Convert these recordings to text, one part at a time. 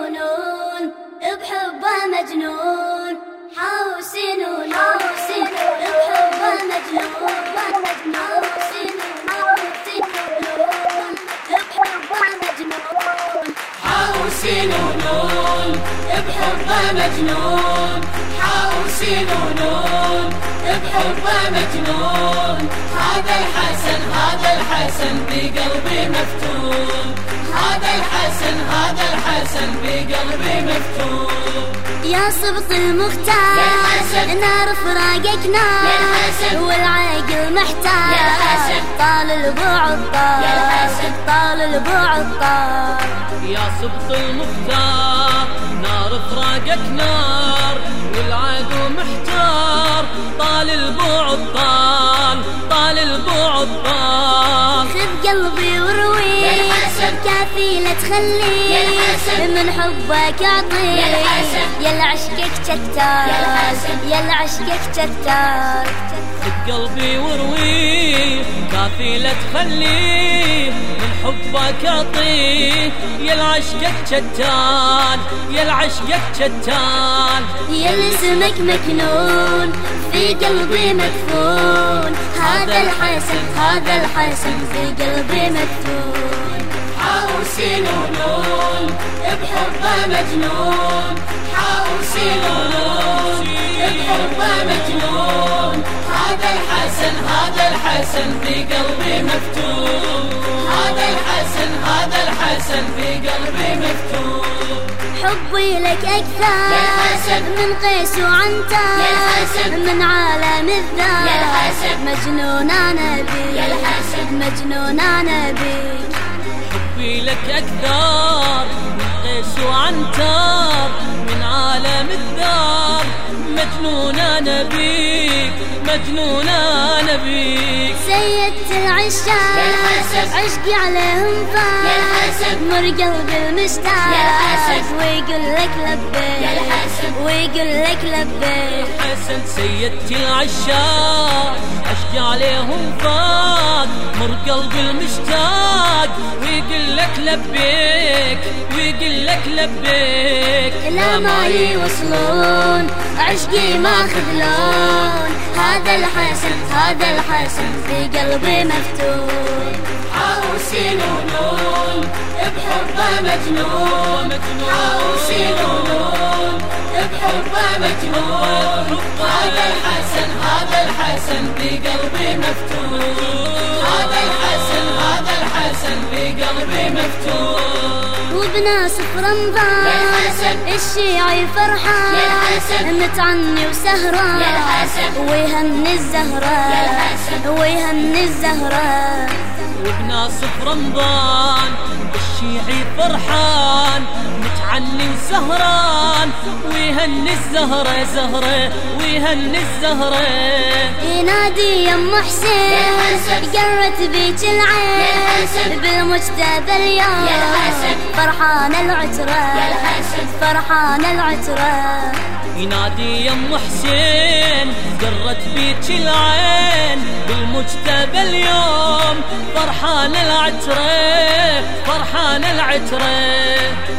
ونون بحبه مجنون حوسن ونون بحبه مجنون. حوسن ونون بحبه مجنون. حوسن ونون بحبه مجنون. حوسن ونون بحبه مجنون. هذا الحسن هذا الحسن بقلبي مفتون. هذا الحسن هذا الحسن بقلبي مفتون يا صبط المختار. نار فراقك نار. والعاقل محتار. طال البعد طار يا حسن. طال البعد طار يا سبط المختار نار فراقك نار والعدو محتار طال البعد طال طال البعد طال خذ قلبي وروي يا حسن. كافيلة تخلي يا حسن. من حبك اعطي يا حسن. يا لعشقك شتار خذ قلبي ورويه كافيلة تخليه من حبك اعطيه يا العشقك شتان يا العشقك شتان يا اسمك مكنون. في قلبي مدفون. هذا الحسن هذا الحسن. في قلبي مدفون. حوسن ونون بحبه مجنون حوسن ونون بحبه مجنون هذا الحسن هذا الحسن في قلبي مفتون هذا الحسن هذا الحسن في قلبي مفتون حبي لك أكثر. من قيس حسن. من عالم حسن. مجنون أنا الحسن. مجنون أنا بيك حبي لك أكثر من قيس وعنتر من عالم الدار مجنون أنا بيك مجنون أنا بيك سيدت العشاق. عشقي عليهم فاق. مر قلبي المشتاق. ويقول لك لبيك. ويقول لك لبيك حسن سيدتي العشاق اشقي عليهم فاق مر قلبي المشتاق ويقول لك لبيك ويقول لك لبيك. لا ما يوصلون عشقي ما خذلون. هذا الحسن هذا الحسن في قلبي مفتون. حوسن ونون بحبه مجنون. حوسن ونون بحبه مجنون هذا الحسن هذا الحسن بقلبي مفتون هذا الحسن هذا الحسن بقلبي مفتون وبناصف رمضان. الشيعي فرحان. متعني وسهران. ويهني الحسن. ويهني الزهران وبناصف رمضان الشيعي فرحان متعني وسهران ويهني الزهرة زهرة ويهني الزهرة ينادي يم حسين. قرت بيك يا العين حسن. بالمجتبى اليوم. فرحان العترة. فرحان العترة ينادي يم حسين قرت بيك العين بالمجتبى اليوم. فرحان العترة فرحان العترة.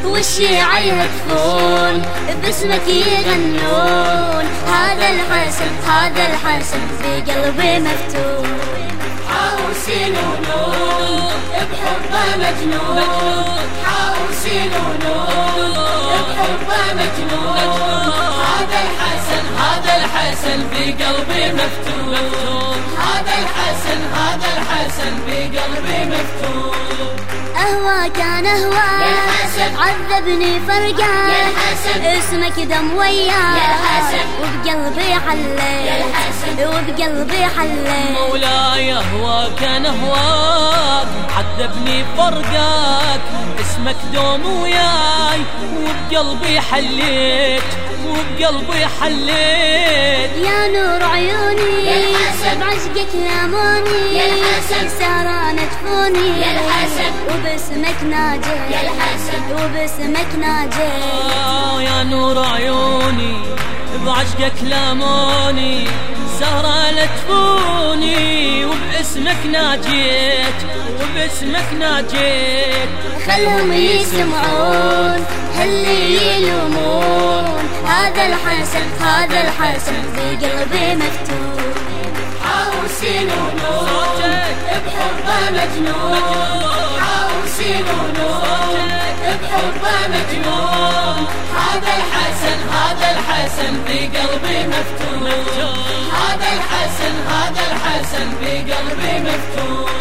والشيعة يهتفون باسمك يغنون. هذا الحسن هذا الحسن في قلبي مفتون. حوسن ونون بحبه مجنون. حوسن ونون بحبه مجنون. هذا الحسن هذا الحسن في قلبي مفتون هذا الحسن هذا الحسن في قلبي مفتون أهواك أنا يا أهواك حسن. عذبني فرقاك حسن. اسمك دم وياك. وبقلبي حليت. وبقلبي حليت مولاي اهواك أنا اهواك عذبني فرقك اسمك دوم وياي وبقلبي حليت وبقلبي حليت يا نور عيوني يا حسن. بعشقك لاموني يا حسن. سهرانة جفوني يا الحسن. وباسمك ناجي يا الحسن. وباسمك ناجي آه يا نور عيوني بعشقك لاموني سهرة لتفوني وباسمك ناجيت وباسمك ناجيت. خلهم يسمعون اللي يلومون. هذا الحسن هذا الحسن في قلبي مكتوب حوسين ونور بحبه مجنون. حوسين ونور بحبه مجنون. هذا الحسن هذا الحسن في قلبي مفتون. هذا الحسن هذا الحسن بقلبي مفتون.